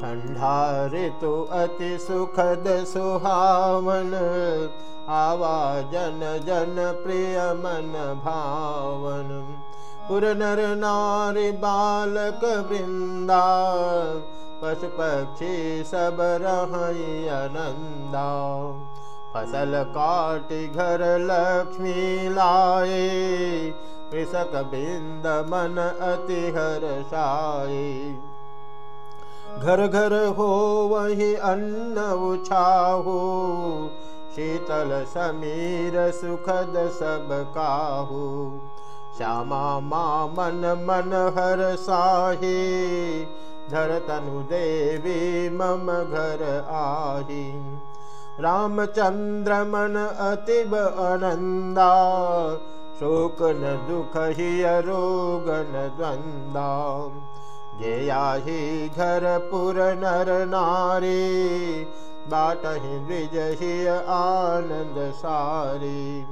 ठंडा ऋतु अति सुखद सुहावन आवा जन जन प्रिय मन भावन। पुर नर बालक वृंदा पशु पक्षी सब रही आनंदा फसल काट घर लक्ष्मी लाए कृषक बिंद मन अति हर्षाए घर घर हो वही अन्न उछाहो शीतल समीर सुखद सब काहू। श्यामा माँ मन मन हर साही धर तनु देवी मम घर आही। रामचंद्र मन अतिब आनंदा शोक न दुख ही रोग न द्वंदा जयाही घर पुर नर नारी बाटहि द्विजहि आनंद सारी।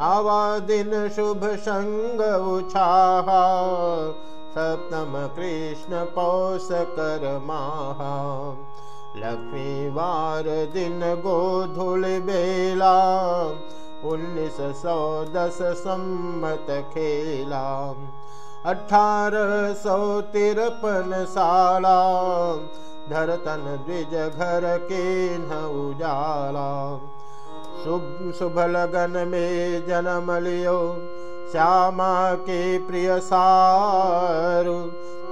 आवा दिन शुभ संग उछाहा सप्तम कृष्ण पौष कर माहा। लक्ष्मी वार दिन गोधुल बेला उन्नीस सौ दस सम्मत अठारह सौ तिरपन साला धरतन द्विज घर के न उजाला। शुभ शुभ लगन में जन्म लियो, श्यामा के प्रिय सारु।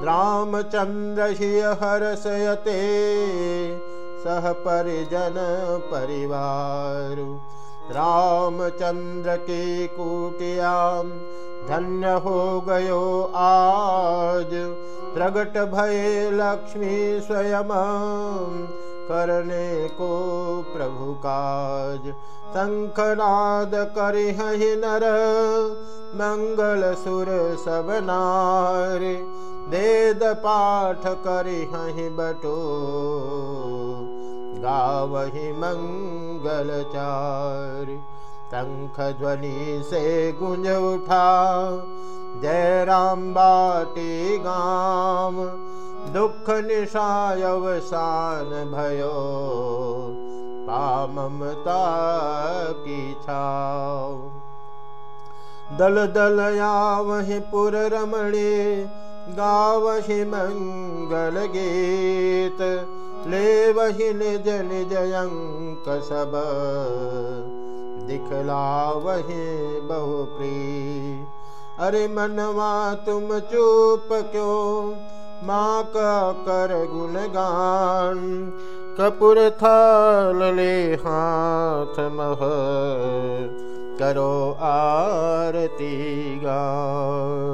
रामचंद्र ही हर्षयते सह परिजन परिवार। रामचंद्र के कुटियाम धन्य हो गयो आज। प्रगट भय लक्ष्मी स्वयं करने को प्रभु काज। शंखनाद करिहि नर, मंगल सुर सब नार। वेद पाठ करिहि बटो, गावहि मंगल चार। शंख ध्वनि से गुंज उठा। जय राम बाटी गाम, दुख निशाय अवसान भयो। पाममता की छाव। दल दल वही पुर रमणे, गावहि मंगल गीत। ले वही निज निज अंक सब। दिखला वही बहु प्री अरे मनवा, तुम चुप क्यों? माँ का कर गुणगान। कपूर थाल ले हाथ मह करो आरती गान।